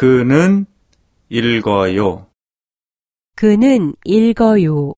그는 읽어요. 그는 읽어요.